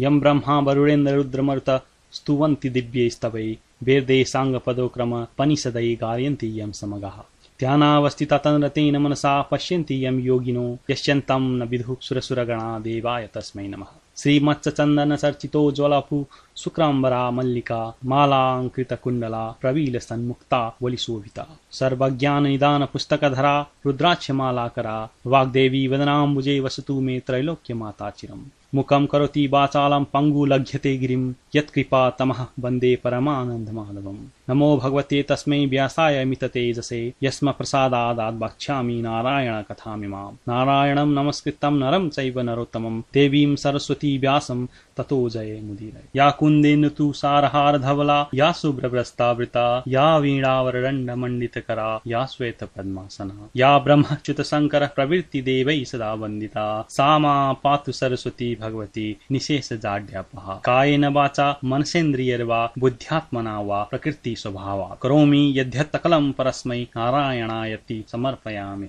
यम ब्रह्मा वरुणेन्द्र रुद्रमरुत स्तुवन्ति दिव्यैस्तवै वेदे साङ्गपदोक्रम पनिषदै गायन्ति यं समगाः। ध्यानावस्थिता तन्रतेन मनसा पश्यन्ति यं योगिनो यश्यन्तं न विदुः सुरसुरगणा देवाय तस्मै नमः। श्रीमत्सचन्दनचर्चितो ज्वलपु शुक्राम्बरा मल्लिका मालाङ्कृतकुण्डला प्रवीलसन्मुक्ता वलिशोभिता सर्वज्ञाननिदानपुस्तकधरा रुद्राक्षमालाकरा वाग्देवी वदनाम्बुजे वसतु मे त्रैलोक्यमाता चिरम्। मुखं करोति वाचालं पङ्गुलघ्यते गिरिं यत्कृपा तमः वन्दे परमानन्दमाधवम्। नमो भगवते तस्मै व्यासाय मिततेजसे यस्म प्रसादादात् वक्ष्यामि नारायण कथामिमाम् नारायणं नमस्कृतं नरं चैव नरोत्तमं देवीं सरस्वती व्यासं ततो जये मुदीरय। या कुन्देन तु सारहारधवला या शुभ्रभ्रस्तावृता या वीणावरदण्डमण्डितकरा या श्वेतपद्मासना। या ब्रह्मच्युतशङ्करः प्रवृत्तिदेवैः सदा वन्दिता। सा मा पातु सरस्वती भगवती निशेष जाड्यापहा। कायेन वाचा मनसेन्द्रियर्वा बुद्ध्यात्मना वा प्रकृति स्वभावा। करोमि परस्मै नारायणायति समर्पयामि।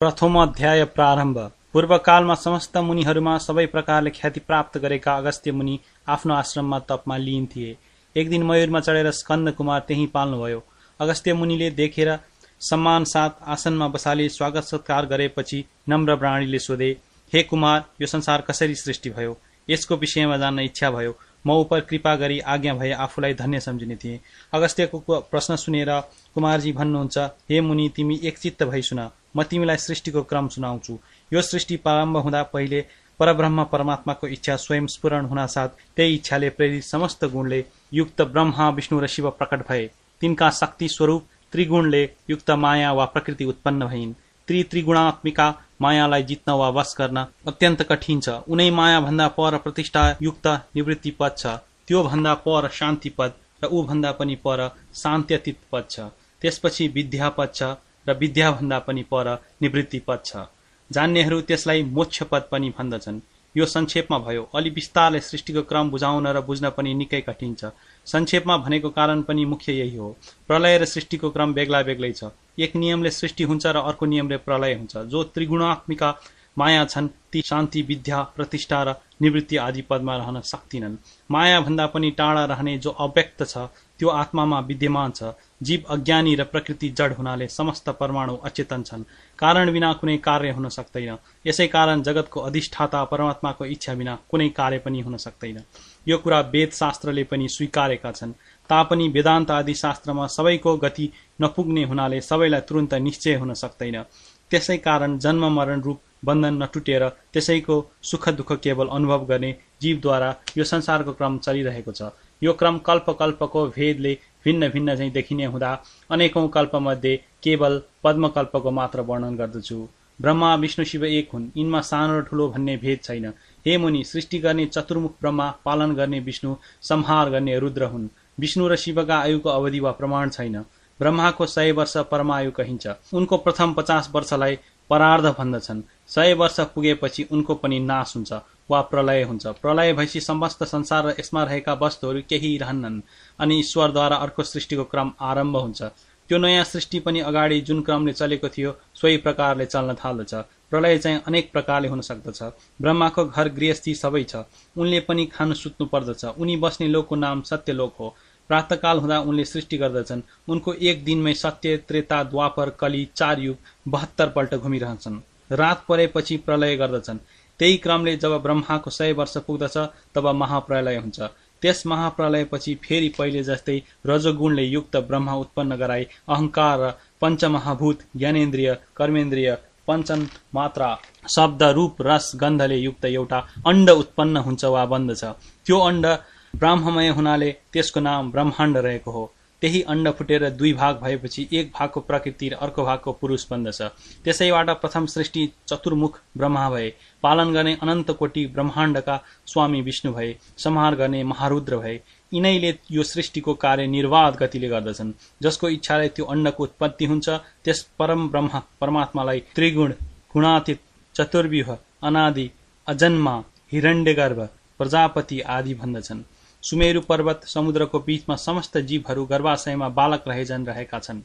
प्रथम अध्याय प्रारम्भ। पूर्वकालमा समस्त मुनिहरूमा सबै प्रकारले ख्याति प्राप्त गरेका अगस्त्य मुनि आफ्नो आश्रममा तपमा लिइन्थे एक दिन मयूरमा चढेर स्कन्द कुमार त्यही पाल्नुभयो। अगस्त्य मुनिले देखेर सम्मान साथ आसनमा बसाले स्वागत सत्कार गरेपछि नम्र प्राणीले सोधे हे कुमार यो संसार कसरी सृष्टि भयो? यसको विषयमा जान्न इच्छा भयो। म उप कृपा गरी आज्ञा भए आफूलाई धन्य सम्झिने थिएँ। अगस्त्यको प्रश्न सुनेर कुमारजी भन्नुहुन्छ हे मुनि तिमी एकचित्त भई सुन म तिमीलाई सृष्टिको क्रम सुनाउँछु। यो सृष्टि प्रारम्भ हुँदा पहिले परब्रह्म परमात्माको इच्छा स्वयं स्फुरण हुनासाथ त्यही इच्छाले प्रेरित समस्त गुणले युक्त ब्रह्मा विष्णु र शिव प्रकट भए। तिनका शक्ति स्वरूप त्रिगुणले युक्त माया वा प्रकृति उत्पन्न भइन्। त्रि त्रिगुणात्मिका मायालाई जित्न वा वश गर्न अत्यन्त कठिन छ। उनै माया भन्दा पर प्रतिष्ठा युक्त निवृत्ति पद छ। त्यो भन्दा पर शान्ति पद र भन्दा पनि पर शान्त्यतीत पद छ। त्यसपछि विद्या पद छ र विद्या भन्दा पनि पर निवृत्ति पद छ। जान्नेहरू त्यसलाई मोक्ष पद पनि भन्दछन्। यो संक्षेपमा भयो। अलि विस्तारले सृष्टिको क्रम बुझाउन र बुझ्न पनि निकै कठिन छ। संक्षेपमा भनेको कारण पनि मुख्य यही हो। प्रलय र सृष्टिको क्रम बेग्ला बेग्लै छ। एक नियमले सृष्टि हुन्छ र अर्को नियमले प्रलय हुन्छ। जो त्रिगुणात्मिका माया छन् ती शान्ति विद्या प्रतिष्ठा र निवृत्ति आदि पदमा रहन सक्दिनन् माया भन्दा पनि टाढा रहने जो अव्यक्त छ त्यो आत्मामा विद्यमान छ। जीव अज्ञानी र प्रकृति जड हुनाले समस्त परमाणु अचेतन छन्। कारण बिना कुनै कार्य हुन सक्दैन। यसै कारण जगतको अधिष्ठाता परमात्माको इच्छा बिना कुनै कार्य पनि हुन सक्दैन। यो कुरा वेद शास्त्रले पनि स्वीकारेका छन्। तापनि वेदान्त आदि शास्त्रमा सबैको गति नपुग्ने हुनाले सबैलाई तुरन्त निश्चय हुन सक्दैन। त्यसै कारण जन्म मरण रूप बन्धन नटुटेर त्यसैको सुख दुःख केवल अनुभव गर्ने जीवद्वारा यो संसारको क्रम चलिरहेको छ। यो क्रम कल्प कल्पको भेदले भिन्न भिन्न झैँ देखिने हुँदा अनेकौं कल्पमध्ये केवल पद्मकल्पको मात्र वर्णन गर्दछु। ब्रह्मा विष्णु शिव एक हुन्। यिनमा सानो र ठुलो भन्ने भेद छैन। हे मुनि सृष्टि गर्ने चतुर्मुख ब्रह्मा पालन गर्ने विष्णु संहार गर्ने रुद्र हुन्। विष्णु र शिवका आयुको अवधि वा प्रमाण छैन। ब्रह्माको सय वर्ष परमायु कहिन्छ। उनको प्रथम पचास वर्षलाई परार्ध भन्दछन्। सय वर्ष पुगेपछि उनको पनि नाश हुन्छ वा प्रलय हुन्छ। प्रलय भएपछि समस्त संसार र यसमा रहेका वस्तुहरू केही रहन्नन् अनि ईश्वरद्वारा अर्को सृष्टिको क्रम आरम्भ हुन्छ। त्यो नयाँ सृष्टि पनि अगाडि जुन क्रमले चलेको थियो सोही प्रकारले चल्न थाल्दछ। प्रलय चाहिँ अनेक प्रकारले हुन सक्दछ। ब्रह्माको घर गृहस्थी सबै छ। उनले पनि खानु सुत्नु पर्दछ। उनी बस्ने लोकको नाम सत्यलोक हो। प्रातकाल हुँदा उनले सृष्टि गर्दछन्। उनको एक दिनमै सत्य त्रेता द्वापर कली चार युग बहत्तर पल्ट घुमिरहन्छन्। रात परेपछि प्रलय गर्दछन्। त्यही क्रमले जब ब्रह्माको सय वर्ष पुग्दछ तब महाप्रलय हुन्छ। त्यस महाप्रलयपछि फेरि पहिले जस्तै रजोगुणले युक्त ब्रह्मा उत्पन्न गराई अहङ्कार र पञ्चमहाभूत ज्ञानेन्द्रिय कर्मेन्द्रिय पञ्चन मात्रा शब्द रूप रस गन्धले युक्त एउटा अण्ड उत्पन्न हुन्छ वा बन्दछ त्यो अण्ड ब्राह्ममय हुनाले त्यसको नाम ब्रह्माण्ड रहेको हो। त्यही अण्ड फुटेर दुई भाग भएपछि एक भागको प्रकृति र अर्को भागको पुरुष बन्दछ। त्यसैबाट प्रथम सृष्टि चतुर्मुख ब्रह्मा भए पालन गर्ने अनन्त कोटि ब्रह्माण्डका स्वामी विष्णु भए संहार गर्ने महारुद्र भए। यिनैले यो सृष्टिको कार्य निर्वाध गतिले गर्दछन्। जसको इच्छाले त्यो अण्डको उत्पत्ति हुन्छ त्यस परम ब्रह्म परमात्मालाई त्रिगुण गुणातीत चतुर्व्यूह अनादि अजन्मा हिरण्यगर्भ प्रजापति आदि भन्दछन्। सुमेरु पर्वत समुद्रको बीचमा समस्त जीवहरू गर्भाशयमा बालक रहेजन रहेका छन्।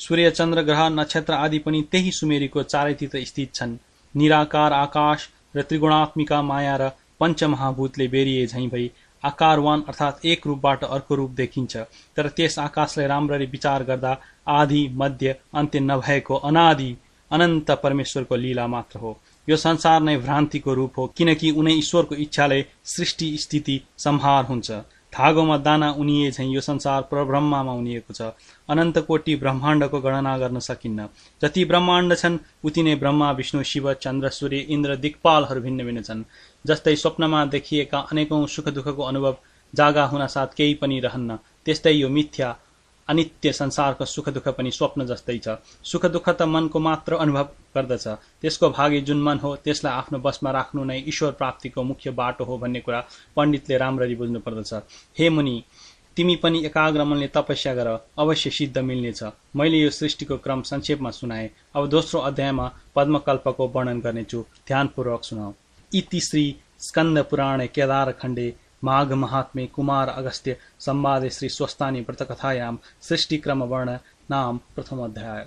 सूर्य चन्द्र ग्रह नक्षत्र आदि पनि त्यही सुमेरीको चारैतिर स्थित छन्। निराकार आकाश र त्रिगुणात्मिका माया र पञ्चमहाभूतले बेरिए झैँ भई आकारवान अर्थात् एक रूपबाट अर्को रूप देखिन्छ। तर त्यस आकाशलाई राम्ररी विचार गर्दा आदि मध्य अन्त्य नभएको अनादि अनन्त परमेश्वरको लीला मात्र हो। यो संसार नै भ्रान्तिको रूप हो किनकि उनै ईश्वरको इच्छाले सृष्टि स्थिति संहार हुन्छ। धागोमा दाना उनिए झैँ यो संसार प्रब्रह्ममा उनिएको छ। अनन्त कोटि ब्रह्माण्डको गणना गर्न सकिन्न। जति ब्रह्माण्ड छन् उति नै ब्रह्मा विष्णु शिव चन्द्र सूर्य इन्द्र दिक्पालहरू भिन्न भिन्न छन्। जस्तै स्वप्नमा देखिएका अनेकौं सुख दुःखको अनुभव जागा हुन साथ केही पनि रहन्न। त्यस्तै यो मिथ्या अनित्य संसारको सुख दुःख पनि स्वप्न जस्तै छ। सुख दुःख त मनको मात्र अनुभव गर्दछ। त्यसको भागी जुन मन हो त्यसलाई आफ्नो बसमा राख्नु नै ईश्वर प्राप्तिको मुख्य बाटो हो भन्ने कुरा पण्डितले राम्ररी बुझ्नु पर्दछ हे मुनि तिमी पनि एकाग्र मनले तपस्या गर अवश्य सिद्ध मिल्नेछ। मैले यो सृष्टिको क्रम संक्षेपमा सुनाए। अब दोस्रो अध्यायमा पद्मकल्पको वर्णन गर्नेछु। ध्यानपूर्वक सुनाऊ। इति श्री स्कन्द पुराणे केदार खण्डे माघ महात्मे कुमार अगस्त्य संवादे श्री स्वस्तानी व्रतकथायां सृष्टिक्रमवर्ण नाम प्रथमोध्याय